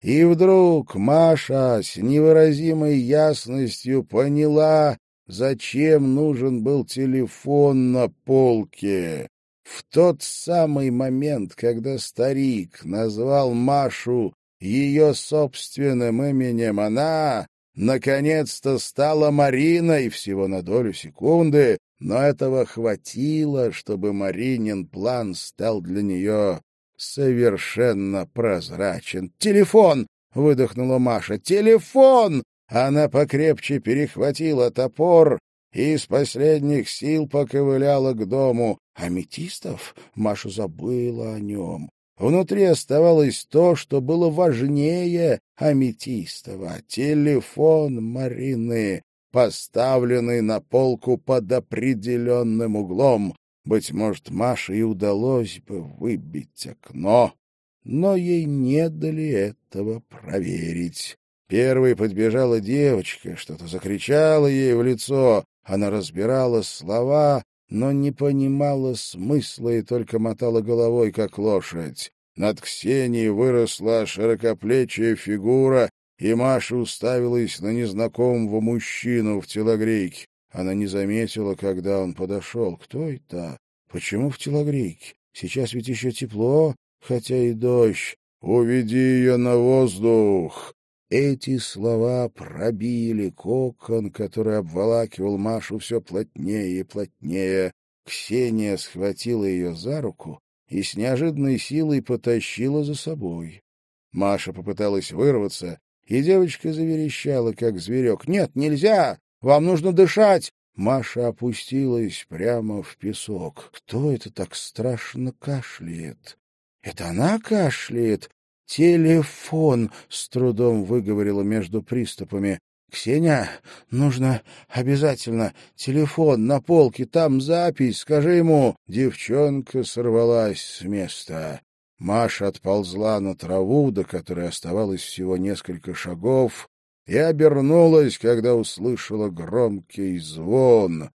И вдруг Маша с невыразимой ясностью поняла, зачем нужен был телефон на полке. В тот самый момент, когда старик назвал Машу ее собственным именем, она, наконец-то, стала Мариной всего на долю секунды, но этого хватило, чтобы Маринин план стал для нее совершенно прозрачен. «Телефон!» — выдохнула Маша. «Телефон!» Она покрепче перехватила топор и из последних сил поковыляла к дому. Аметистов? Маша забыла о нем. Внутри оставалось то, что было важнее Аметистова — телефон Марины, поставленный на полку под определенным углом. Быть может, Маше и удалось бы выбить окно, но ей не дали этого проверить. Первой подбежала девочка, что-то закричала ей в лицо. Она разбирала слова, но не понимала смысла и только мотала головой, как лошадь. Над Ксенией выросла широкоплечья фигура, и Маша уставилась на незнакомого мужчину в телогрейке. Она не заметила, когда он подошел. Кто это? Почему в телогрейке? Сейчас ведь еще тепло, хотя и дождь. «Уведи ее на воздух!» Эти слова пробили кокон, который обволакивал Машу все плотнее и плотнее. Ксения схватила ее за руку и с неожиданной силой потащила за собой. Маша попыталась вырваться, и девочка заверещала, как зверек. «Нет, нельзя! Вам нужно дышать!» Маша опустилась прямо в песок. Кто это так страшно кашляет? Это она кашляет? Телефон, с трудом выговорила между приступами. Ксения, нужно обязательно телефон на полке, там запись, скажи ему. Девчонка сорвалась с места. Маша отползла на траву, до которой оставалось всего несколько шагов, и обернулась, когда услышала громкий звон.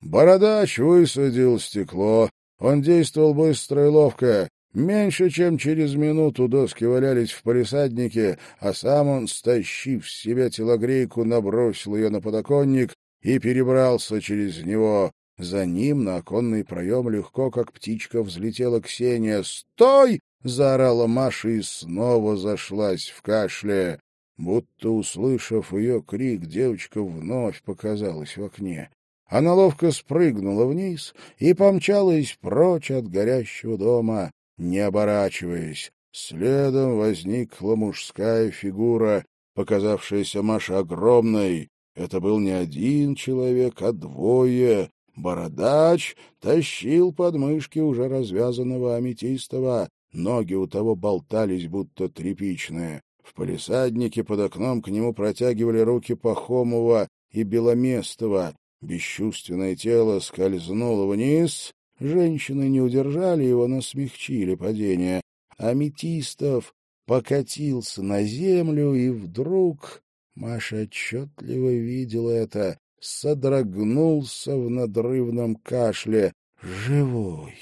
Бородач высадил стекло. Он действовал быстро и ловко. Меньше чем через минуту доски валялись в палисаднике, а сам он, стащив с себя телогрейку, набросил ее на подоконник и перебрался через него. За ним на оконный проем легко, как птичка, взлетела Ксения. «Стой!» — заорала Маша и снова зашлась в кашле. Будто услышав ее крик, девочка вновь показалась в окне. Она ловко спрыгнула вниз и помчалась прочь от горящего дома, не оборачиваясь. Следом возникла мужская фигура, показавшаяся Маше огромной. Это был не один человек, а двое. Бородач тащил подмышки уже развязанного аметистого. Ноги у того болтались, будто тряпичные. В палисаднике под окном к нему протягивали руки Пахомова и Беломестова. Бесчувственное тело скользнуло вниз. Женщины не удержали его, но смягчили падение. Аметистов покатился на землю, и вдруг... Маша отчетливо видела это, содрогнулся в надрывном кашле. Живой!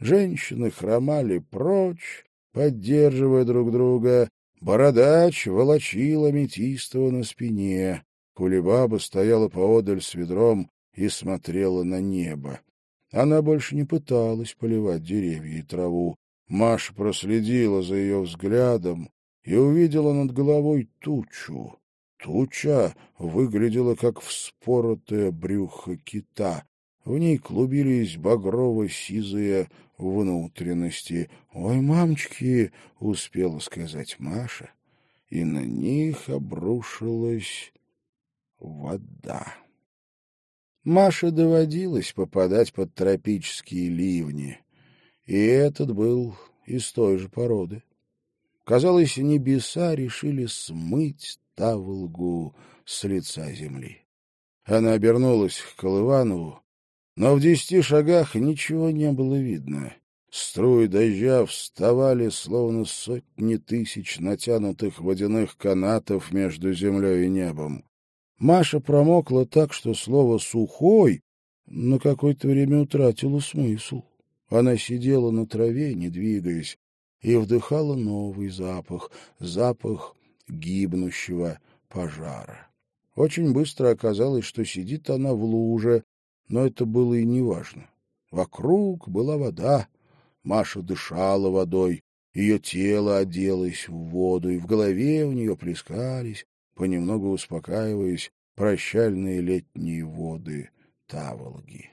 Женщины хромали прочь, поддерживая друг друга. Бородач волочил Аметистова на спине. Кулебаба стояла поодаль с ведром и смотрела на небо. Она больше не пыталась поливать деревья и траву. Маша проследила за ее взглядом и увидела над головой тучу. Туча выглядела, как вспоротое брюхо кита. В ней клубились багрово-сизые внутренности. «Ой, мамочки!» — успела сказать Маша, и на них обрушилась вода. Маше доводилось попадать под тропические ливни, и этот был из той же породы. Казалось, небеса решили смыть Таволгу с лица земли. Она обернулась к Колыванову, но в десяти шагах ничего не было видно. Струи дождя вставали, словно сотни тысяч натянутых водяных канатов между землей и небом. Маша промокла так, что слово «сухой» на какое-то время утратило смысл. Она сидела на траве, не двигаясь, и вдыхала новый запах, запах гибнущего пожара. Очень быстро оказалось, что сидит она в луже, но это было и неважно. Вокруг была вода, Маша дышала водой, ее тело оделось в воду, и в голове у нее плескались, понемногу успокаиваясь, прощальные летние воды Таволги.